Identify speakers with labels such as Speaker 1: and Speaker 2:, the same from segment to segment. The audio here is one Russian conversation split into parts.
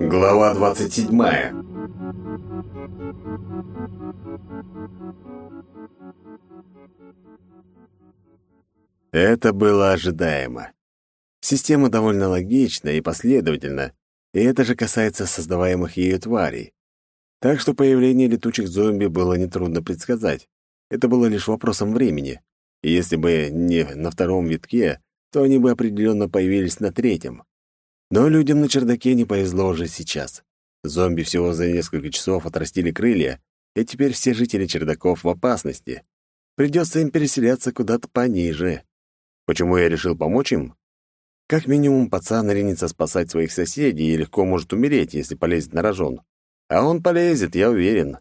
Speaker 1: Глава 27. Это было ожидаемо. Система довольно логична и последовательна, и это же касается создаваемых ею тварей. Так что появление летучих зомби было нетрудно предсказать. Это было лишь вопросом времени. И если бы не на втором витке, то они бы определенно появились на третьем. Но людям на чердаке не повезло уже сейчас. Зомби всего за несколько часов отрастили крылья, и теперь все жители чердаков в опасности. Придется им переселяться куда-то пониже. Почему я решил помочь им? Как минимум, пацан ринется спасать своих соседей и легко может умереть, если полезет на рожон. А он полезет, я уверен.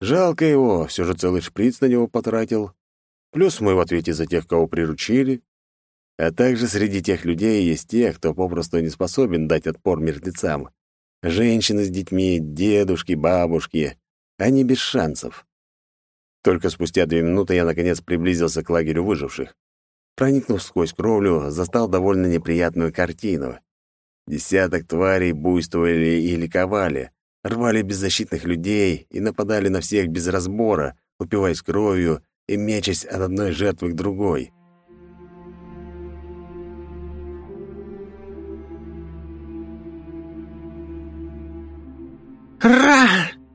Speaker 1: Жалко его, все же целый шприц на него потратил. Плюс мы в ответе за тех, кого приручили. А также среди тех людей есть те, кто попросту не способен дать отпор мертвецам. Женщины с детьми, дедушки, бабушки. Они без шансов. Только спустя две минуты я, наконец, приблизился к лагерю выживших. Проникнув сквозь кровлю, застал довольно неприятную картину. Десяток тварей буйствовали и ликовали, рвали беззащитных людей и нападали на всех без разбора, упиваясь кровью и мечась от одной жертвы к другой.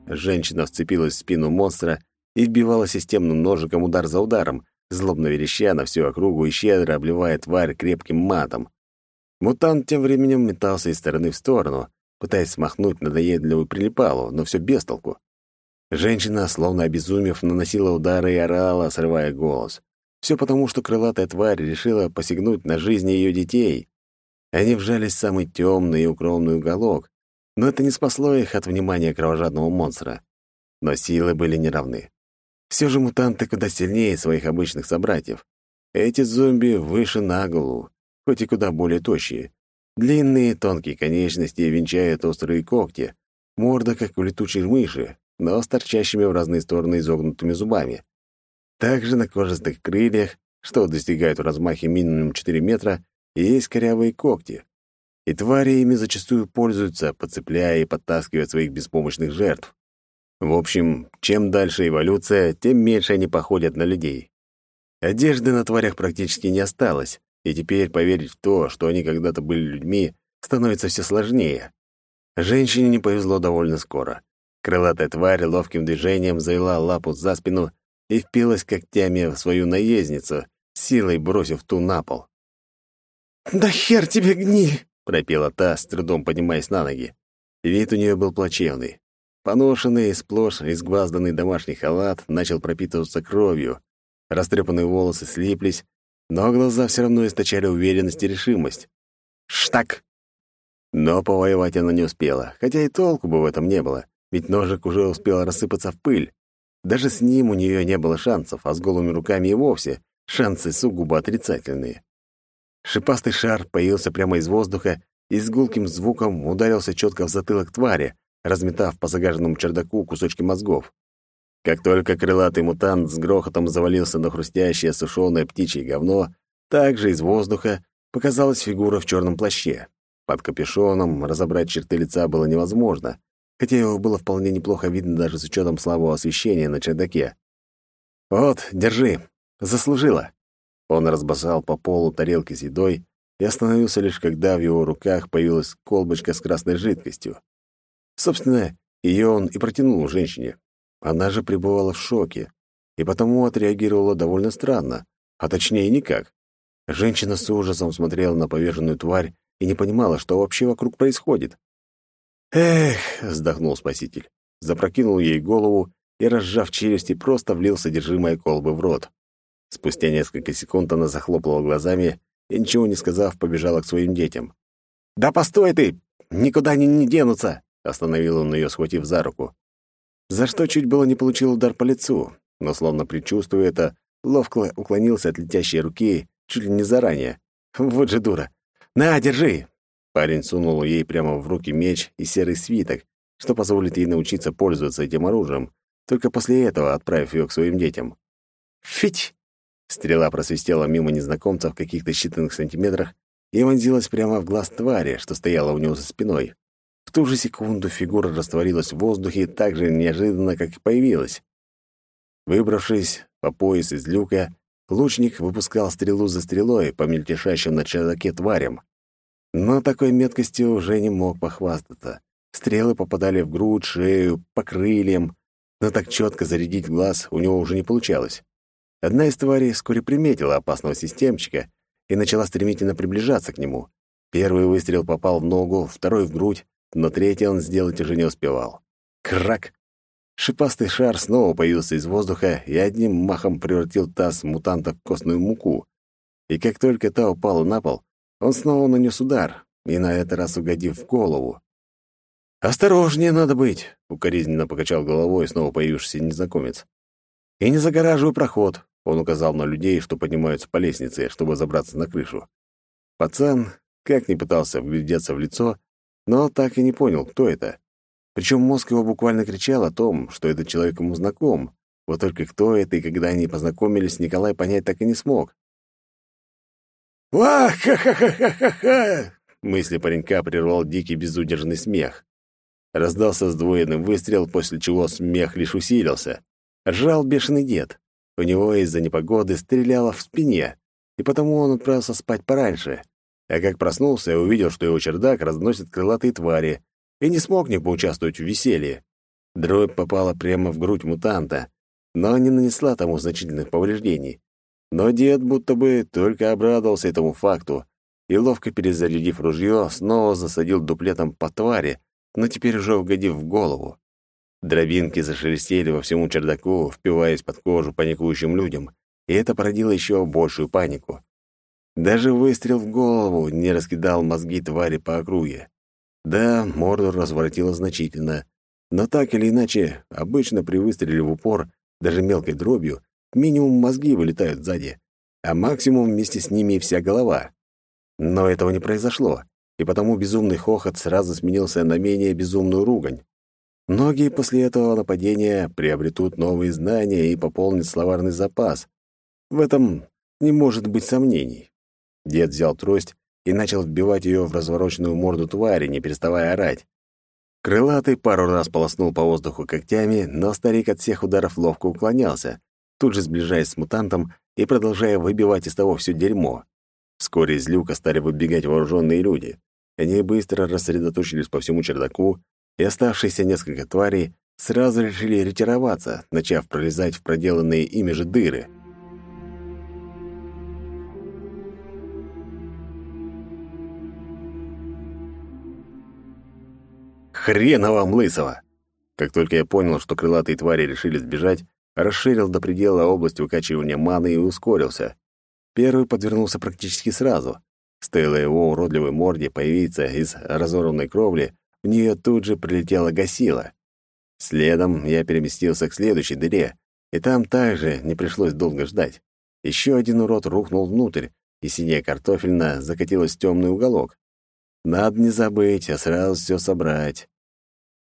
Speaker 1: Женщина вцепилась в спину монстра и вбивала системным ножиком удар за ударом, злобно вереща на всю округу и щедро обливая тварь крепким матом. Мутант тем временем метался из стороны в сторону, пытаясь смахнуть надоедливую прилипалу, но все без толку. Женщина, словно обезумев, наносила удары и орала, срывая голос. Все потому, что крылатая тварь решила посягнуть на жизни ее детей. Они вжались в самый темный и укромный уголок, но это не спасло их от внимания кровожадного монстра. Но силы были неравны. Все же мутанты куда сильнее своих обычных собратьев. Эти зомби выше на голову, хоть и куда более тощие. Длинные тонкие конечности венчают острые когти, морда, как у летучей мыши, но с торчащими в разные стороны изогнутыми зубами. Также на кожистых крыльях, что достигают в размахе минимум 4 метра, есть корявые когти. И твари ими зачастую пользуются, подцепляя и подтаскивая своих беспомощных жертв. В общем, чем дальше эволюция, тем меньше они походят на людей. Одежды на тварях практически не осталось, и теперь поверить в то, что они когда-то были людьми, становится все сложнее. Женщине не повезло довольно скоро. Крылатая тварь ловким движением завела лапу за спину и впилась когтями в свою наездницу, силой бросив ту на пол.
Speaker 2: «Да хер тебе гни!»
Speaker 1: — пропела та, с трудом поднимаясь на ноги. Вид у нее был плачевный. Поношенный, сплошь изгвазданный домашний халат начал пропитываться кровью. Растрепанные волосы слиплись, но глаза все равно источали уверенность и решимость. «Штак!» Но повоевать она не успела, хотя и толку бы в этом не было, ведь ножик уже успел рассыпаться в пыль. Даже с ним у нее не было шансов, а с голыми руками и вовсе шансы сугубо отрицательные. Шипастый шар появился прямо из воздуха и с гулким звуком ударился четко в затылок твари, разметав по загаженному чердаку кусочки мозгов. Как только крылатый мутант с грохотом завалился на хрустящее сушеное птичье говно, также из воздуха показалась фигура в черном плаще. Под капюшоном разобрать черты лица было невозможно, хотя его было вполне неплохо видно даже с учетом слабого освещения на чердаке. «Вот, держи. Заслужила». Он разбросал по полу тарелки с едой и остановился лишь когда в его руках появилась колбочка с красной жидкостью. Собственно, ее он и протянул женщине. Она же пребывала в шоке и потому отреагировала довольно странно, а точнее никак. Женщина с ужасом смотрела на поверженную тварь и не понимала, что вообще вокруг происходит. «Эх!» — вздохнул спаситель. Запрокинул ей голову и, разжав челюсти, просто влил содержимое колбы в рот. Спустя несколько секунд она захлопала глазами и, ничего не сказав, побежала к своим детям. «Да постой ты! Никуда они не денутся!» — остановил он ее, схватив за руку за что чуть было не получил удар по лицу, но, словно предчувствуя это, ловко уклонился от летящей руки чуть ли не заранее. Вот же дура. «На, держи!» Парень сунул ей прямо в руки меч и серый свиток, что позволит ей научиться пользоваться этим оружием, только после этого отправив ее к своим детям. «Фить!» Стрела просвистела мимо незнакомца в каких-то считанных сантиметрах и вонзилась прямо в глаз твари, что стояла у него за спиной. В ту же секунду фигура растворилась в воздухе так же неожиданно, как и появилась. Выбравшись по пояс из люка, лучник выпускал стрелу за стрелой по мельтешащим на чердаке тварям. Но такой меткостью уже не мог похвастаться. Стрелы попадали в грудь, шею, по крыльям, но так четко зарядить глаз у него уже не получалось. Одна из тварей вскоре приметила опасного системчика и начала стремительно приближаться к нему. Первый выстрел попал в ногу, второй — в грудь, но третий он сделать уже не успевал. Крак! Шипастый шар снова появился из воздуха и одним махом превратил таз мутанта в костную муку. И как только та упала на пол, он снова нанес удар, и на этот раз угодив в голову. «Осторожнее надо быть!» — укоризненно покачал головой снова появившийся незнакомец. «И не загораживай проход!» — он указал на людей, что поднимаются по лестнице, чтобы забраться на крышу. Пацан, как ни пытался вглядеться в лицо, но так и не понял, кто это. Причем мозг его буквально кричал о том, что этот человек ему знаком. Вот только кто это и когда они познакомились, Николай понять так и не смог. «Ах, ха-ха-ха-ха-ха!» Мысли паренька прервал дикий безудержный смех. Раздался сдвоенный выстрел, после чего смех лишь усилился. Ржал бешеный дед. У него из-за непогоды стреляло в спине, и потому он отправился спать пораньше. А как проснулся и увидел, что его чердак разносит крылатые твари, и не смог не поучаствовать в веселье. Дробь попала прямо в грудь мутанта, но не нанесла тому значительных повреждений. Но дед будто бы только обрадовался этому факту и, ловко перезарядив ружье, снова засадил дуплетом по твари, но теперь уже угодив в голову. Дробинки зашелестели во всему чердаку, впиваясь под кожу паникующим людям, и это породило еще большую панику. Даже выстрел в голову не раскидал мозги твари по округе. Да, морду разворотило значительно, но так или иначе, обычно при выстреле в упор, даже мелкой дробью, минимум мозги вылетают сзади, а максимум вместе с ними и вся голова. Но этого не произошло и потому безумный хохот сразу сменился на менее безумную ругань. Многие после этого нападения приобретут новые знания и пополнят словарный запас. В этом не может быть сомнений. Дед взял трость и начал вбивать ее в развороченную морду твари, не переставая орать. Крылатый пару раз полоснул по воздуху когтями, но старик от всех ударов ловко уклонялся, тут же сближаясь с мутантом и продолжая выбивать из того все дерьмо. Вскоре из люка стали выбегать вооруженные люди. Они быстро рассредоточились по всему чердаку, и оставшиеся несколько тварей сразу решили ретироваться, начав пролезать в проделанные ими же дыры. «Хрена вам, лысого!» Как только я понял, что крылатые твари решили сбежать, расширил до предела область выкачивания маны и ускорился. Первый подвернулся практически сразу. Стоило его уродливой морде появиться из разорванной кровли, в нее тут же прилетела гасила. Следом я переместился к следующей дыре, и там также не пришлось долго ждать. Еще один урод рухнул внутрь, и синяя картофельна закатилась в темный уголок. Надо не забыть, а сразу все собрать.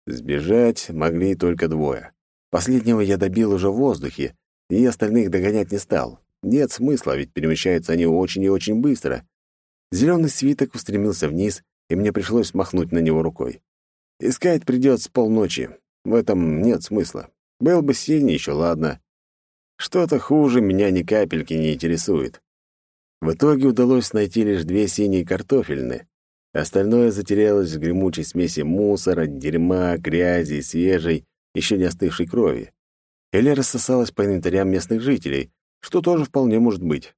Speaker 1: Сбежать могли только двое. Последнего я добил уже в воздухе, и остальных догонять не стал. Нет смысла, ведь перемещаются они очень и очень быстро. Зеленый свиток устремился вниз, и мне пришлось махнуть на него рукой. Искать придется полночи. В этом нет смысла. Был бы синий, еще ладно. Что-то хуже меня ни капельки не интересует. В итоге удалось найти лишь две синие картофельные. Остальное затерялось в гремучей смеси мусора, дерьма, грязи свежей, еще не остывшей крови. Или рассосалось по инвентарям местных жителей, что тоже вполне может быть.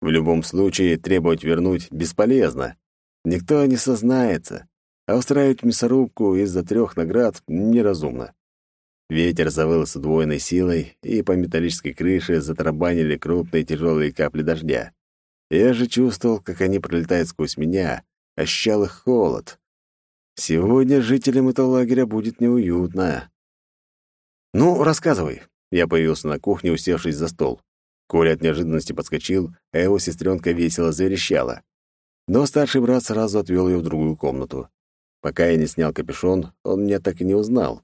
Speaker 1: В любом случае, требовать вернуть бесполезно. Никто не сознается, а устраивать мясорубку из-за трех наград неразумно. Ветер завыл с удвоенной силой, и по металлической крыше затарабанили крупные тяжелые капли дождя. Я же чувствовал, как они пролетают сквозь меня, ощущал их холод. Сегодня жителям этого лагеря будет неуютно. «Ну, рассказывай». Я появился на кухне, усевшись за стол. Коля от неожиданности подскочил, а его сестренка весело заверещала. Но старший брат сразу отвел ее в другую комнату. Пока я не снял капюшон, он меня так и не узнал.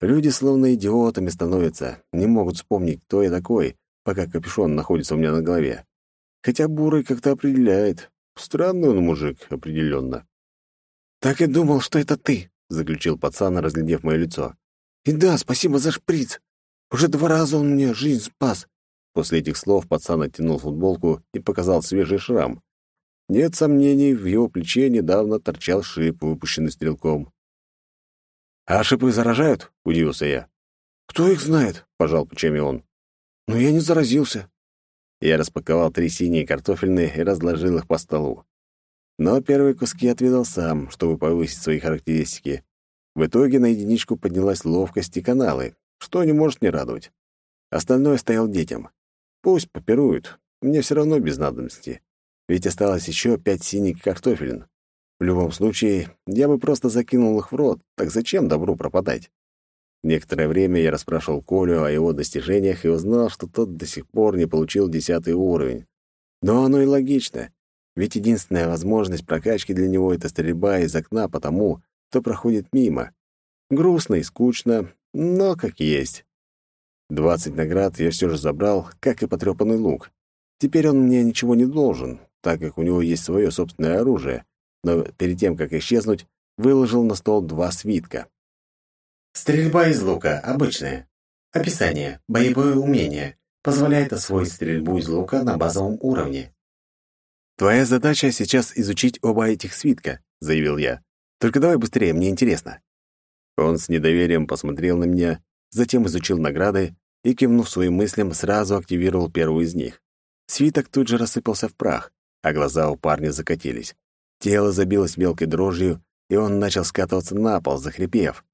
Speaker 1: Люди словно идиотами становятся, не могут вспомнить, кто я такой, пока капюшон находится у меня на голове. Хотя Бурый как-то определяет. Странный он мужик, определенно.
Speaker 2: «Так и думал, что это ты», — заключил пацан, разглядев мое лицо. «И да, спасибо за шприц. Уже два раза он мне жизнь спас».
Speaker 1: После этих слов пацан оттянул футболку и показал свежий шрам. Нет сомнений, в его плече недавно торчал шип, выпущенный стрелком.
Speaker 2: «А шипы заражают?» — удивился я. «Кто их знает?» — пожал плечами он. «Но я не заразился».
Speaker 1: Я распаковал три синие картофельные и разложил их по столу. Но первые куски отведал сам, чтобы повысить свои характеристики. В итоге на единичку поднялась ловкость и каналы, что не может не радовать. Остальное стоял детям. Пусть попируют, мне все равно без надобности. Ведь осталось еще пять синих картофелин. В любом случае, я бы просто закинул их в рот, так зачем добру пропадать? Некоторое время я расспрашивал Колю о его достижениях и узнал, что тот до сих пор не получил десятый уровень. Но оно и логично, ведь единственная возможность прокачки для него — это стрельба из окна по тому, кто проходит мимо. Грустно и скучно, но как есть. Двадцать наград я все же забрал, как и потрепанный лук. Теперь он мне ничего не должен, так как у него есть свое собственное оружие, но перед тем, как исчезнуть, выложил на стол два свитка.
Speaker 3: Стрельба из лука обычная. Описание. Боевое умение. Позволяет освоить стрельбу из лука на базовом уровне.
Speaker 1: «Твоя задача сейчас изучить оба этих свитка», — заявил я. «Только давай быстрее, мне интересно». Он с недоверием посмотрел на меня, затем изучил награды и, кивнув своим мыслям, сразу активировал первую из них. Свиток тут же рассыпался в прах, а глаза у парня закатились. Тело забилось мелкой дрожью, и он начал скатываться на пол, захрипев.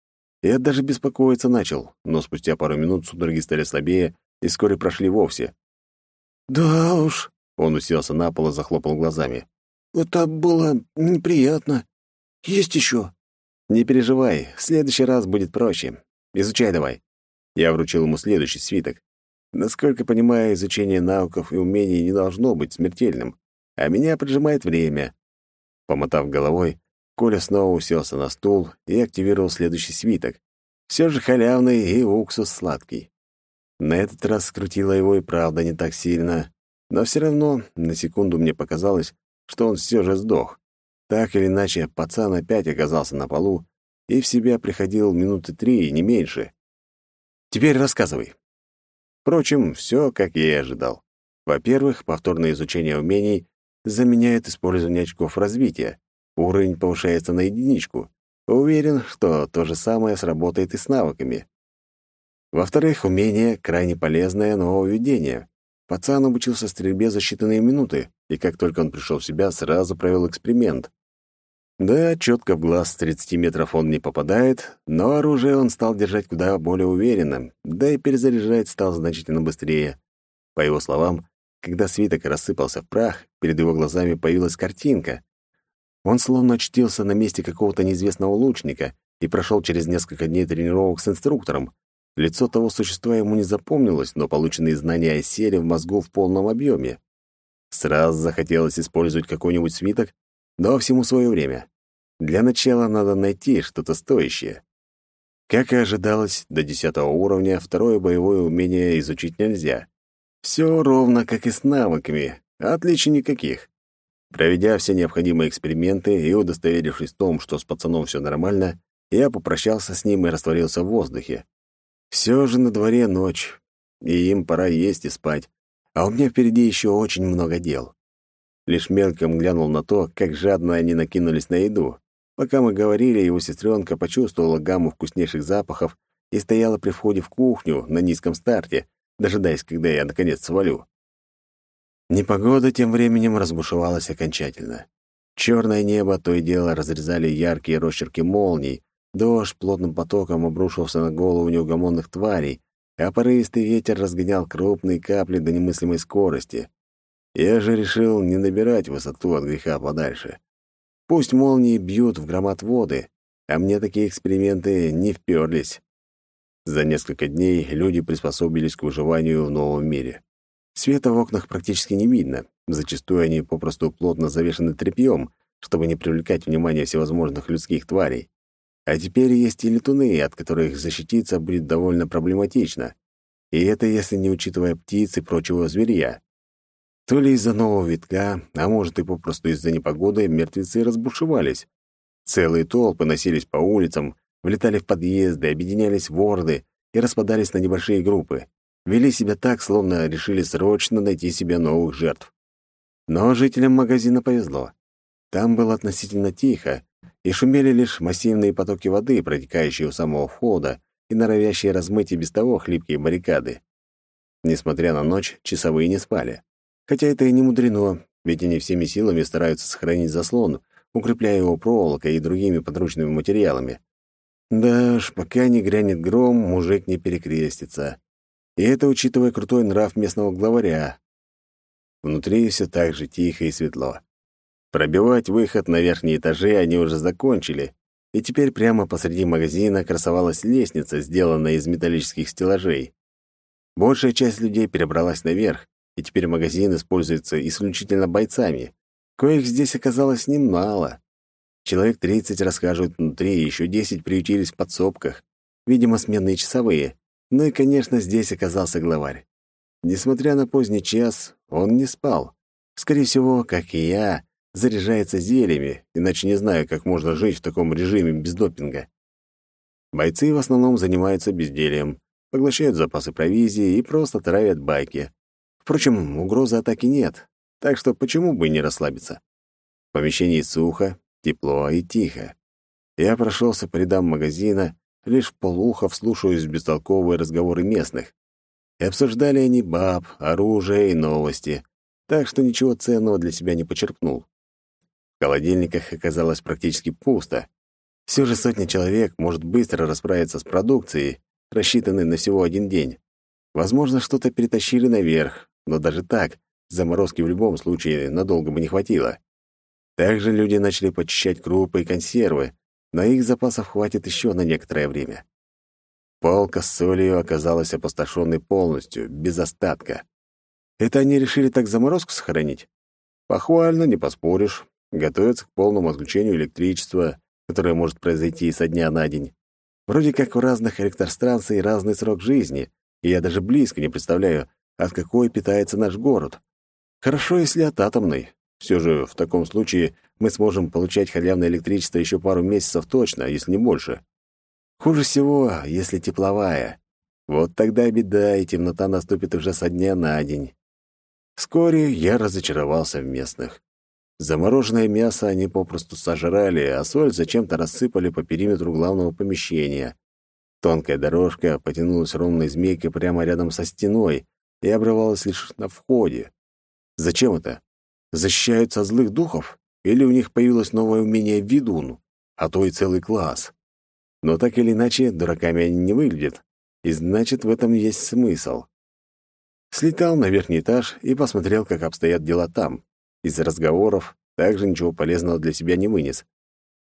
Speaker 1: Я даже беспокоиться начал, но спустя пару минут судороги стали слабее и вскоре прошли вовсе.
Speaker 2: «Да уж», —
Speaker 1: он уселся на пол и захлопал глазами.
Speaker 2: «Это было неприятно. Есть еще».
Speaker 1: «Не переживай, в следующий раз будет проще. Изучай давай». Я вручил ему следующий свиток. Насколько понимаю, изучение навыков и умений не должно быть смертельным, а меня прижимает время. Помотав головой, Коля снова уселся на стул и активировал следующий свиток. Все же халявный и уксус сладкий. На этот раз скрутило его и правда не так сильно, но все равно на секунду мне показалось, что он все же сдох. Так или иначе, пацан опять оказался на полу и в себя приходил минуты три, не меньше. Теперь рассказывай. Впрочем, все, как я и ожидал. Во-первых, повторное изучение умений заменяет использование очков развития. Уровень повышается на единичку. Уверен, что то же самое сработает и с навыками. Во-вторых, умение — крайне полезное нововведение. Пацан обучился стрельбе за считанные минуты, и как только он пришел в себя, сразу провел эксперимент. Да, четко в глаз с 30 метров он не попадает, но оружие он стал держать куда более уверенно, да и перезаряжать стал значительно быстрее. По его словам, когда свиток рассыпался в прах, перед его глазами появилась картинка. Он словно очутился на месте какого-то неизвестного лучника и прошел через несколько дней тренировок с инструктором. Лицо того существа ему не запомнилось, но полученные знания осели в мозгу в полном объеме. Сразу захотелось использовать какой-нибудь свиток, но всему свое время. Для начала надо найти что-то стоящее. Как и ожидалось, до десятого уровня второе боевое умение изучить нельзя. Все ровно, как и с навыками, отличий никаких. Проведя все необходимые эксперименты и удостоверившись в том, что с пацаном все нормально, я попрощался с ним и растворился в воздухе. Все же на дворе ночь, и им пора есть и спать, а у меня впереди еще очень много дел. Лишь мельком глянул на то, как жадно они накинулись на еду. Пока мы говорили, его сестренка почувствовала гамму вкуснейших запахов и стояла при входе в кухню на низком старте, дожидаясь, когда я наконец свалю. Непогода тем временем разбушевалась окончательно. Черное небо то и дело разрезали яркие росчерки молний, дождь плотным потоком обрушился на голову неугомонных тварей, а порывистый ветер разгонял крупные капли до немыслимой скорости. Я же решил не набирать высоту от греха подальше. Пусть молнии бьют в громад воды, а мне такие эксперименты не вперлись. За несколько дней люди приспособились к выживанию в новом мире. Света в окнах практически не видно. Зачастую они попросту плотно завешены тряпьем, чтобы не привлекать внимание всевозможных людских тварей. А теперь есть и летуны, от которых защититься будет довольно проблематично. И это если не учитывая птиц и прочего зверья. То ли из-за нового витка, а может и попросту из-за непогоды, мертвецы разбушевались. Целые толпы носились по улицам, влетали в подъезды, объединялись в орды и распадались на небольшие группы. Вели себя так, словно решили срочно найти себе новых жертв. Но жителям магазина повезло. Там было относительно тихо, и шумели лишь массивные потоки воды, протекающие у самого входа и норовящие размыть и без того хлипкие баррикады. Несмотря на ночь, часовые не спали. Хотя это и не мудрено, ведь они всеми силами стараются сохранить заслон, укрепляя его проволокой и другими подручными материалами. Да ж, пока не грянет гром, мужик не перекрестится. И это учитывая крутой нрав местного главаря. Внутри все так же тихо и светло. Пробивать выход на верхние этажи они уже закончили, и теперь прямо посреди магазина красовалась лестница, сделанная из металлических стеллажей. Большая часть людей перебралась наверх, и теперь магазин используется исключительно бойцами. Коих здесь оказалось немало. Человек 30 расхаживают внутри, еще 10 приютились в подсобках. Видимо, сменные часовые. Ну и, конечно, здесь оказался главарь. Несмотря на поздний час, он не спал. Скорее всего, как и я, заряжается зельями, иначе не знаю, как можно жить в таком режиме без допинга. Бойцы в основном занимаются бездельем, поглощают запасы провизии и просто травят байки. Впрочем, угрозы атаки нет, так что почему бы не расслабиться? В помещении сухо, тепло и тихо. Я прошелся по рядам магазина, лишь полуха вслушиваясь в бестолковые разговоры местных. И обсуждали они баб, оружие и новости, так что ничего ценного для себя не почерпнул. В холодильниках оказалось практически пусто. Все же сотня человек может быстро расправиться с продукцией, рассчитанной на всего один день. Возможно, что-то перетащили наверх, но даже так заморозки в любом случае надолго бы не хватило. Также люди начали почищать крупы и консервы, но их запасов хватит еще на некоторое время. Полка с солью оказалась опустошенной полностью, без остатка. Это они решили так заморозку сохранить? Похвально, не поспоришь. Готовятся к полному отключению электричества, которое может произойти со дня на день. Вроде как в разных электростанций разный срок жизни, и я даже близко не представляю, от какой питается наш город. Хорошо, если от атомной. Все же в таком случае мы сможем получать халявное электричество еще пару месяцев точно, если не больше. Хуже всего, если тепловая. Вот тогда беда, и темнота наступит уже со дня на день. Вскоре я разочаровался в местных. Замороженное мясо они попросту сожрали, а соль зачем-то рассыпали по периметру главного помещения. Тонкая дорожка потянулась ровной змейкой прямо рядом со стеной, и обрывалась лишь на входе. Зачем это? Защищаются злых духов? Или у них появилось новое умение ведун, а то и целый класс? Но так или иначе, дураками они не выглядят, и значит, в этом есть смысл. Слетал на верхний этаж и посмотрел, как обстоят дела там. Из разговоров также ничего полезного для себя не вынес.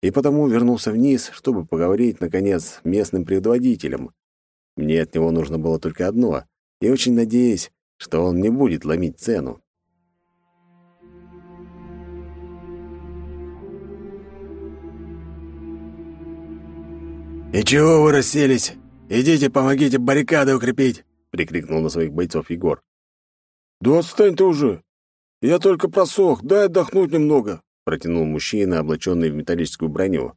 Speaker 1: И потому вернулся вниз, чтобы поговорить, наконец, с местным предводителем. Мне от него нужно было только одно и очень надеюсь, что он не будет ломить цену.
Speaker 2: «И чего вы расселись? Идите, помогите баррикады укрепить!» — прикрикнул на своих бойцов Егор.
Speaker 4: «Да отстань ты уже! Я только просох, дай отдохнуть немного!» — протянул мужчина, облаченный в металлическую броню.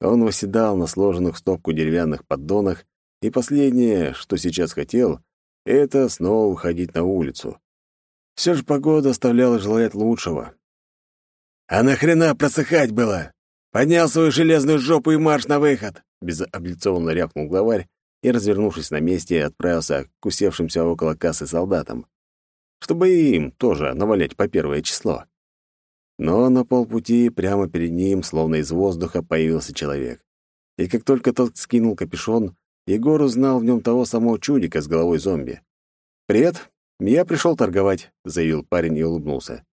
Speaker 1: Он восседал на сложенных в стопку деревянных поддонах, и последнее, что сейчас хотел, это снова выходить на улицу. Все же погода оставляла желать лучшего.
Speaker 2: «А нахрена просыхать было? Поднял свою железную жопу и марш на выход!»
Speaker 1: Безапелляционно рявкнул главарь и, развернувшись на месте, отправился к усевшимся около кассы солдатам, чтобы им тоже навалять по первое число. Но на полпути прямо перед ним, словно из воздуха, появился человек. И как только тот скинул капюшон, Егор узнал в нем того самого чудика с головой зомби. «Привет, я пришел торговать», — заявил парень и улыбнулся.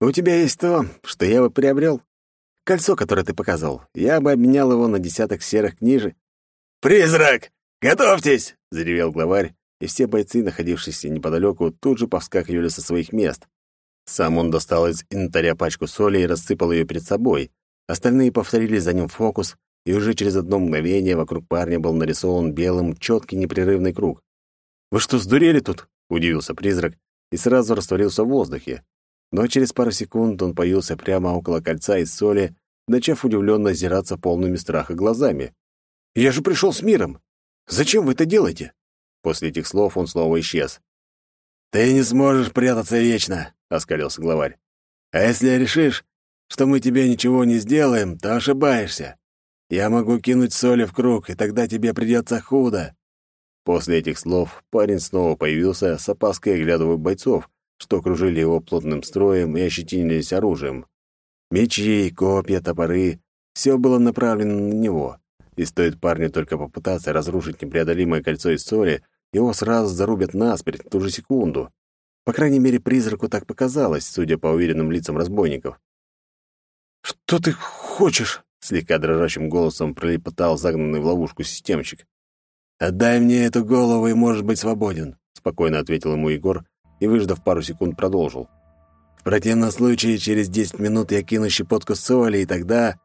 Speaker 1: «У тебя есть то, что я бы приобрел? Кольцо, которое ты показал. Я бы обменял его на десяток серых книжек».
Speaker 2: «Призрак! Готовьтесь!» — заревел главарь,
Speaker 1: и все бойцы, находившиеся неподалеку, тут же повскакивали со своих мест. Сам он достал из инвентаря пачку соли и рассыпал ее перед собой. Остальные повторили за ним фокус, и уже через одно мгновение вокруг парня был нарисован белым четкий непрерывный круг. «Вы что, сдурели тут?» — удивился призрак, и сразу растворился в воздухе. Но через пару секунд он появился прямо около кольца из соли, начав удивленно озираться полными страха глазами.
Speaker 2: «Я же пришел с миром! Зачем вы это делаете?»
Speaker 1: После этих слов он снова исчез.
Speaker 3: «Ты не сможешь прятаться вечно», — оскалился главарь. «А если решишь, что мы тебе ничего не сделаем, то ошибаешься. Я могу кинуть соли в круг, и тогда тебе придется худо».
Speaker 1: После этих слов парень снова появился, с опаской оглядывая бойцов, что окружили его плотным строем и ощетинились оружием. Мечи, копья, топоры — все было направлено на него. И стоит парню только попытаться разрушить непреодолимое кольцо из соли, его сразу зарубят насмерть в ту же секунду. По крайней мере, призраку так показалось, судя по уверенным лицам разбойников.
Speaker 2: «Что ты хочешь?» — слегка дрожащим голосом пролепетал загнанный в ловушку системщик.
Speaker 3: «Отдай мне эту голову и можешь быть свободен», —
Speaker 1: спокойно ответил ему Егор и, выждав пару секунд, продолжил.
Speaker 3: «В противном случае, через десять минут я кину щепотку соли, и тогда...»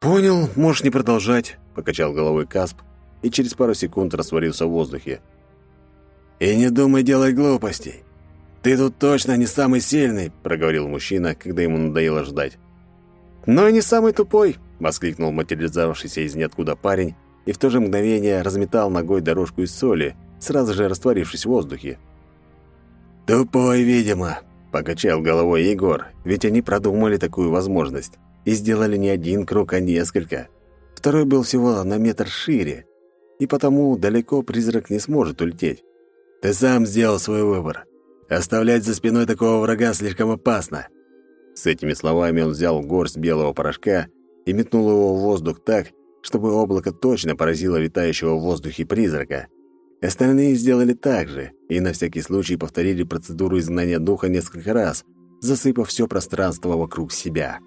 Speaker 2: «Понял, можешь не продолжать», —
Speaker 1: покачал головой Касп и через пару секунд растворился в воздухе.
Speaker 3: «И не думай делать глупостей. Ты тут точно не самый сильный», — проговорил мужчина, когда ему надоело ждать.
Speaker 2: «Но и не самый тупой», —
Speaker 1: воскликнул материализовавшийся из ниоткуда парень и в то же мгновение разметал ногой дорожку из соли, сразу же растворившись в воздухе.
Speaker 3: «Тупой, видимо», —
Speaker 1: покачал головой Егор, ведь они продумали такую возможность и сделали не один круг, а несколько. Второй был всего на метр шире, и потому далеко призрак не сможет улететь.
Speaker 3: «Ты сам сделал свой выбор. Оставлять за спиной такого врага слишком опасно».
Speaker 1: С этими словами он взял горсть белого порошка и метнул его в воздух так, чтобы облако точно поразило витающего в воздухе призрака. Остальные сделали так же и на всякий случай повторили процедуру изгнания духа несколько раз, засыпав все пространство вокруг себя.